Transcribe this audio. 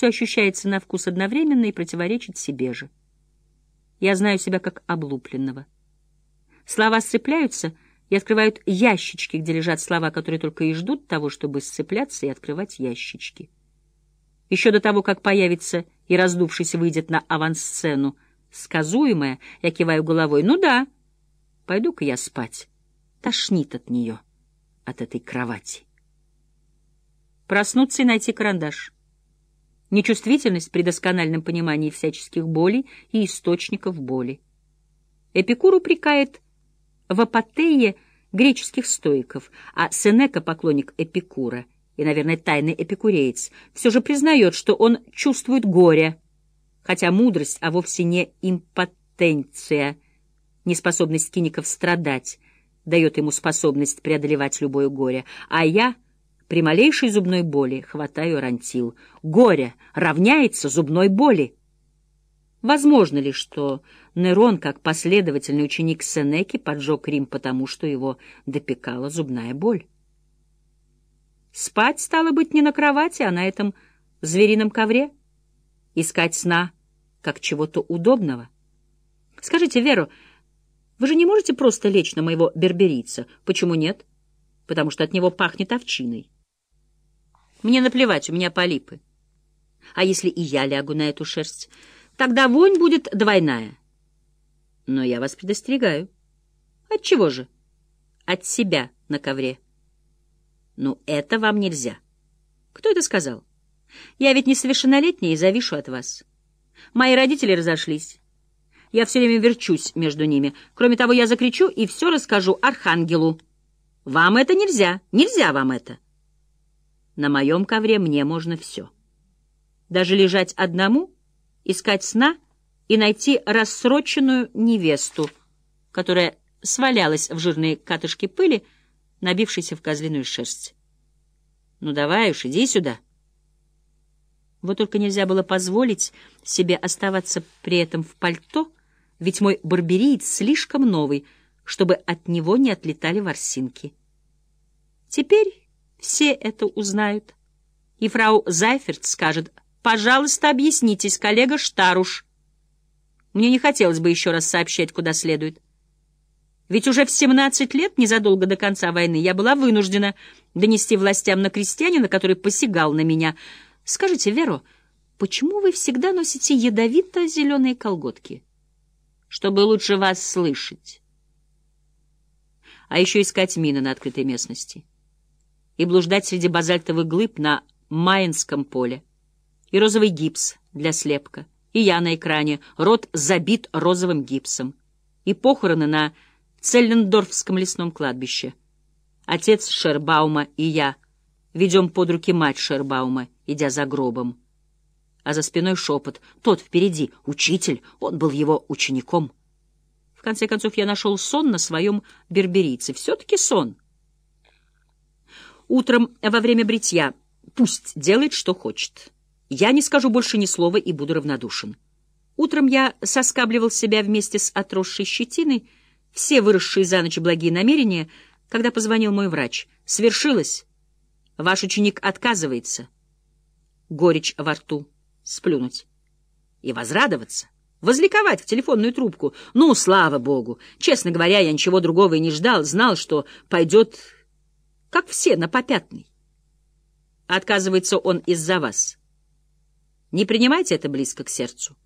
все ощущается на вкус одновременно и противоречит себе же. Я знаю себя как облупленного. Слова сцепляются и открывают ящички, где лежат слова, которые только и ждут того, чтобы сцепляться и открывать ящички. Еще до того, как появится и раздувшись выйдет на авансцену, сказуемая, я киваю головой. Ну да, пойду-ка я спать. Тошнит от нее, от этой кровати. Проснуться и найти карандаш. Нечувствительность при доскональном понимании всяческих болей и источников боли. Эпикур упрекает в апатее греческих стоиков, а Сенека, поклонник Эпикура, и, наверное, тайный эпикуреец, все же признает, что он чувствует горе, хотя мудрость, а вовсе не импотенция, неспособность киников страдать, дает ему способность преодолевать любое горе, а я при малейшей зубной боли хватаю рантил. Горе равняется зубной боли. Возможно ли, что Нерон, как последовательный ученик Сенеки, поджег Рим потому, что его допекала зубная боль? Спать, стало быть, не на кровати, а на этом зверином ковре? Искать сна как чего-то удобного? Скажите, Веру, вы же не можете просто лечь на моего берберийца? Почему нет? Потому что от него пахнет овчиной. Мне наплевать, у меня полипы. А если и я лягу на эту шерсть, тогда вонь будет двойная. Но я вас предостерегаю. От чего же? От себя на ковре. Ну, это вам нельзя. Кто это сказал? Я ведь несовершеннолетняя и завишу от вас. Мои родители разошлись. Я все время верчусь между ними. Кроме того, я закричу и все расскажу Архангелу. Вам это нельзя. Нельзя вам это. На моем ковре мне можно все. Даже лежать одному, искать сна и найти рассроченную невесту, которая свалялась в жирные катышки пыли, набившийся в козлиную шерсть. «Ну давай уж, иди сюда». Вот только нельзя было позволить себе оставаться при этом в пальто, ведь мой барбериец слишком новый, чтобы от него не отлетали ворсинки. Теперь все это узнают, и фрау Зайферт скажет, «Пожалуйста, объяснитесь, коллега Штаруш». Мне не хотелось бы еще раз сообщать, куда следует. Ведь уже в 17 лет, незадолго до конца войны, я была вынуждена донести властям на крестьянина, который посягал на меня. Скажите, Веро, почему вы всегда носите ядовито-зеленые колготки? Чтобы лучше вас слышать. А еще искать мины на открытой местности. И блуждать среди базальтовых глыб на Майнском поле. И розовый гипс для слепка. И я на экране, рот забит розовым гипсом. И похороны на Целлендорфском лесном кладбище. Отец Шербаума и я ведем под руки мать Шербаума, идя за гробом. А за спиной шепот. Тот впереди, учитель, он был его учеником. В конце концов, я нашел сон на своем берберийце. Все-таки сон. Утром во время бритья пусть делает, что хочет. Я не скажу больше ни слова и буду равнодушен. Утром я соскабливал себя вместе с отросшей щетиной, все выросшие за ночь благие намерения, когда позвонил мой врач. Свершилось. Ваш ученик отказывается. Горечь во рту. Сплюнуть. И возрадоваться. Возликовать в телефонную трубку. Ну, слава богу. Честно говоря, я ничего другого и не ждал. Знал, что пойдет, как все, на попятный. Отказывается он из-за вас. Не принимайте это близко к сердцу.